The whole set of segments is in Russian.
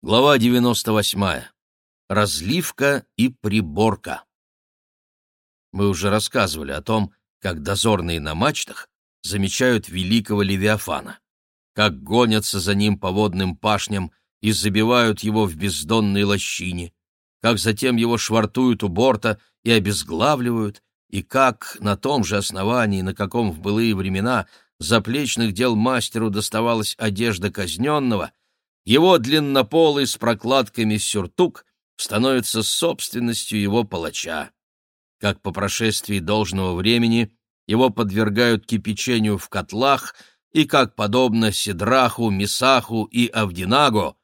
Глава 98. Разливка и приборка. Мы уже рассказывали о том, как дозорные на мачтах замечают великого Левиафана, как гонятся за ним по водным пашням и забивают его в бездонной лощине, как затем его швартуют у борта и обезглавливают, и как на том же основании, на каком в былые времена заплечных дел мастеру доставалась одежда казненного, его длиннополый с прокладками сюртук становится собственностью его палача. Как по прошествии должного времени его подвергают кипячению в котлах, и как, подобно Сидраху, Месаху и Авдинаго,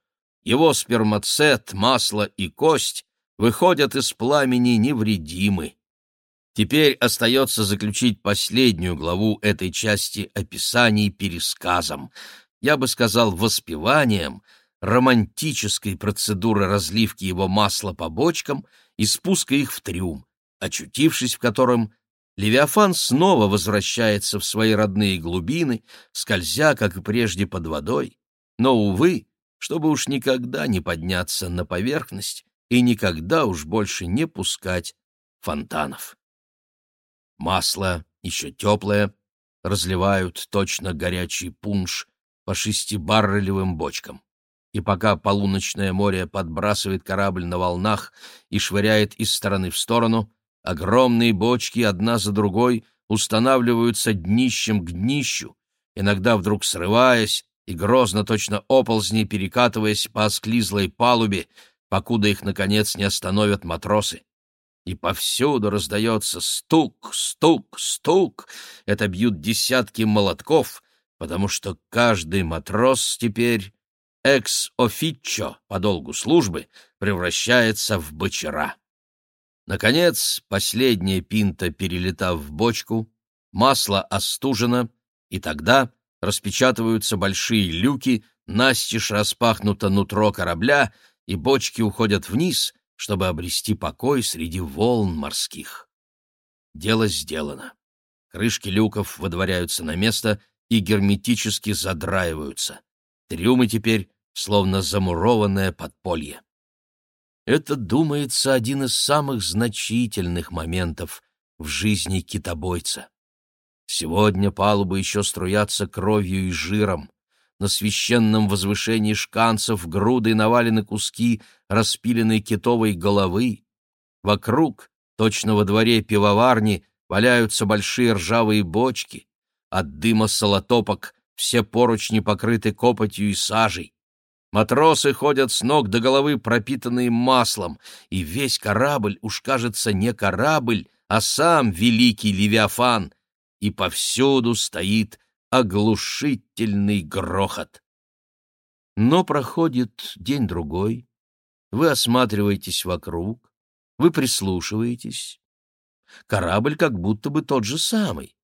его спермацет, масло и кость выходят из пламени невредимы. Теперь остается заключить последнюю главу этой части описаний пересказом — я бы сказал, воспеванием романтической процедуры разливки его масла по бочкам и спуска их в трюм, очутившись в котором Левиафан снова возвращается в свои родные глубины, скользя, как и прежде, под водой, но, увы, чтобы уж никогда не подняться на поверхность и никогда уж больше не пускать фонтанов. Масло, еще теплое, разливают точно горячий пунш, по шестибаррелевым бочкам. И пока полуночное море подбрасывает корабль на волнах и швыряет из стороны в сторону, огромные бочки одна за другой устанавливаются днищем к днищу, иногда вдруг срываясь и грозно точно оползни перекатываясь по осклизлой палубе, покуда их, наконец, не остановят матросы. И повсюду раздается стук, стук, стук. Это бьют десятки молотков, потому что каждый матрос теперь экс-офиччо по долгу службы превращается в бочера. Наконец, последняя пинта, перелетав в бочку, масло остужено, и тогда распечатываются большие люки, настежь распахнуто нутро корабля, и бочки уходят вниз, чтобы обрести покой среди волн морских. Дело сделано. Крышки люков выдворяются на место — и герметически задраиваются. Трюмы теперь словно замурованное подполье. Это, думается, один из самых значительных моментов в жизни китобойца. Сегодня палубы еще струятся кровью и жиром. На священном возвышении шканцев грудой навалены куски распиленной китовой головы. Вокруг, точно во дворе пивоварни, валяются большие ржавые бочки. От дыма солотопок все поручни покрыты копотью и сажей. Матросы ходят с ног до головы, пропитанные маслом, и весь корабль уж кажется не корабль, а сам великий Левиафан, и повсюду стоит оглушительный грохот. Но проходит день-другой, вы осматриваетесь вокруг, вы прислушиваетесь. Корабль как будто бы тот же самый.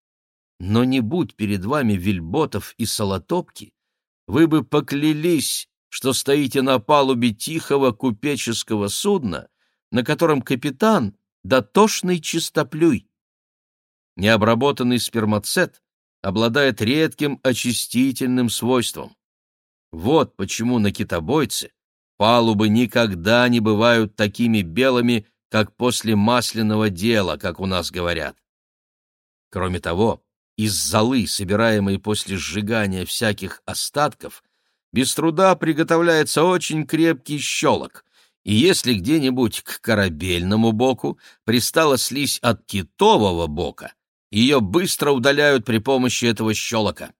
Но не будь перед вами вельботов и солотопки, вы бы поклялись, что стоите на палубе тихого купеческого судна, на котором капитан — дотошный чистоплюй. Необработанный спермацет обладает редким очистительным свойством. Вот почему на китобойце палубы никогда не бывают такими белыми, как после масляного дела, как у нас говорят. Кроме того, из золы, собираемой после сжигания всяких остатков, без труда приготовляется очень крепкий щелок, и если где-нибудь к корабельному боку пристала слизь от китового бока, ее быстро удаляют при помощи этого щелока.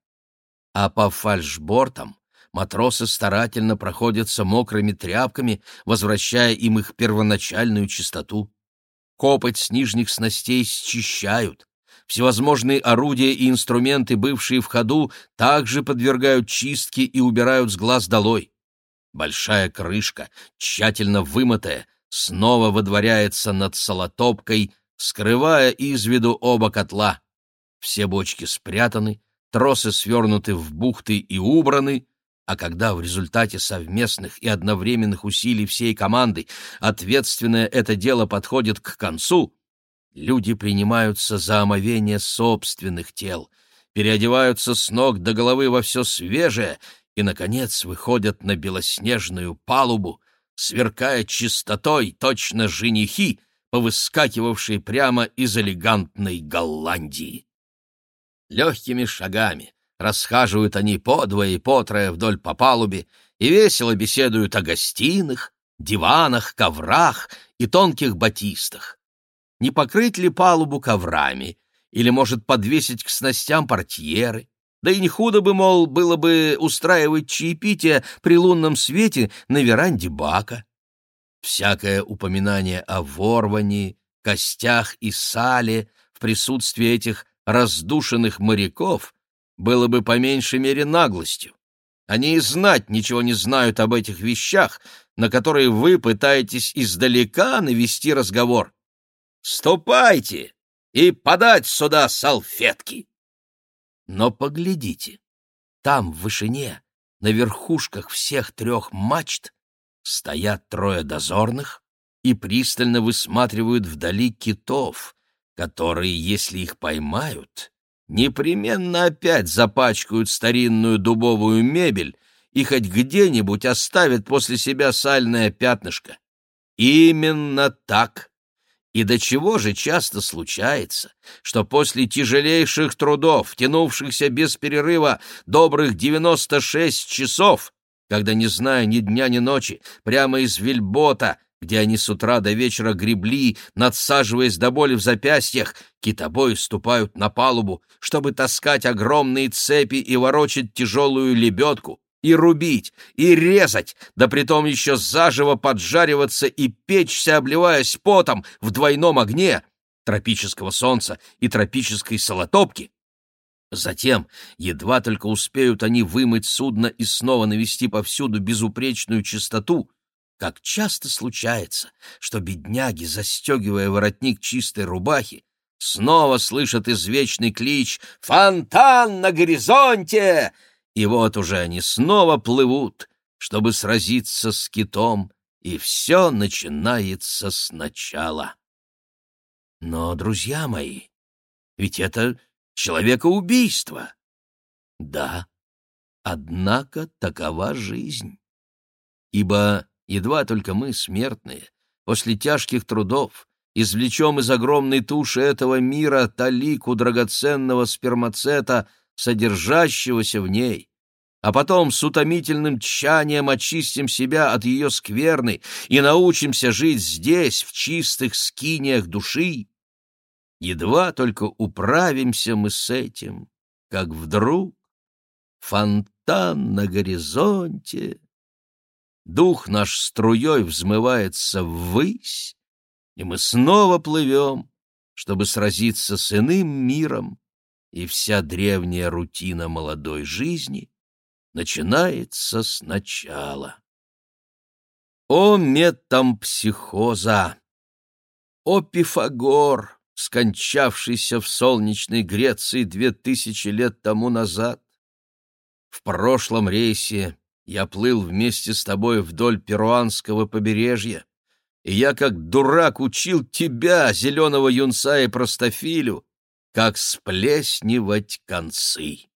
А по фальшбортам матросы старательно проходятся мокрыми тряпками, возвращая им их первоначальную чистоту. Копоть с нижних снастей счищают, Всевозможные орудия и инструменты, бывшие в ходу, также подвергают чистке и убирают с глаз долой. Большая крышка, тщательно вымытая, снова выдворяется над солотопкой, скрывая из виду оба котла. Все бочки спрятаны, тросы свернуты в бухты и убраны, а когда в результате совместных и одновременных усилий всей команды ответственное это дело подходит к концу, Люди принимаются за омовение собственных тел, переодеваются с ног до головы во все свежее и, наконец, выходят на белоснежную палубу, сверкая чистотой, точно женихи, повыскакивавшие прямо из элегантной Голландии. Легкими шагами расхаживают они подвое и потрое вдоль по палубе и весело беседуют о гостиных, диванах, коврах и тонких батистах. Не покрыть ли палубу коврами, или, может, подвесить к снастям портьеры? Да и не худо бы, мол, было бы устраивать чаепитие при лунном свете на веранде бака. Всякое упоминание о ворвании, костях и сале в присутствии этих раздушенных моряков было бы по меньшей мере наглостью. Они и знать ничего не знают об этих вещах, на которые вы пытаетесь издалека навести разговор. Ступайте и подать сюда салфетки. Но поглядите, там, в вышине, на верхушках всех трех мачт, стоят трое дозорных и пристально высматривают вдали китов, которые, если их поймают, непременно опять запачкают старинную дубовую мебель и хоть где-нибудь оставят после себя сальное пятнышко. Именно так. И до чего же часто случается, что после тяжелейших трудов, тянувшихся без перерыва добрых 96 часов, когда, не зная ни дня, ни ночи, прямо из вельбота, где они с утра до вечера гребли, надсаживаясь до боли в запястьях, китобои ступают на палубу, чтобы таскать огромные цепи и ворочать тяжелую лебедку, и рубить, и резать, да притом еще заживо поджариваться и печься, обливаясь потом в двойном огне тропического солнца и тропической солотопки, Затем, едва только успеют они вымыть судно и снова навести повсюду безупречную чистоту, как часто случается, что бедняги, застегивая воротник чистой рубахи, снова слышат извечный клич «Фонтан на горизонте!» И вот уже они снова плывут, чтобы сразиться с китом, и все начинается сначала. Но, друзья мои, ведь это человекоубийство. Да, однако такова жизнь. Ибо едва только мы, смертные, после тяжких трудов, извлечем из огромной туши этого мира талику драгоценного спермацета, содержащегося в ней, а потом с утомительным тщанием очистим себя от ее скверны и научимся жить здесь, в чистых скиниях души, Едва только управимся мы с этим, как вдруг фонтан на горизонте. Дух наш струей взмывается ввысь, и мы снова плывем, чтобы сразиться с иным миром, и вся древняя рутина молодой жизни начинается сначала. О метампсихоза! О Пифагор! скончавшийся в солнечной Греции две тысячи лет тому назад. В прошлом рейсе я плыл вместе с тобой вдоль перуанского побережья, и я как дурак учил тебя, зеленого юнца и простофилю, как сплеснивать концы.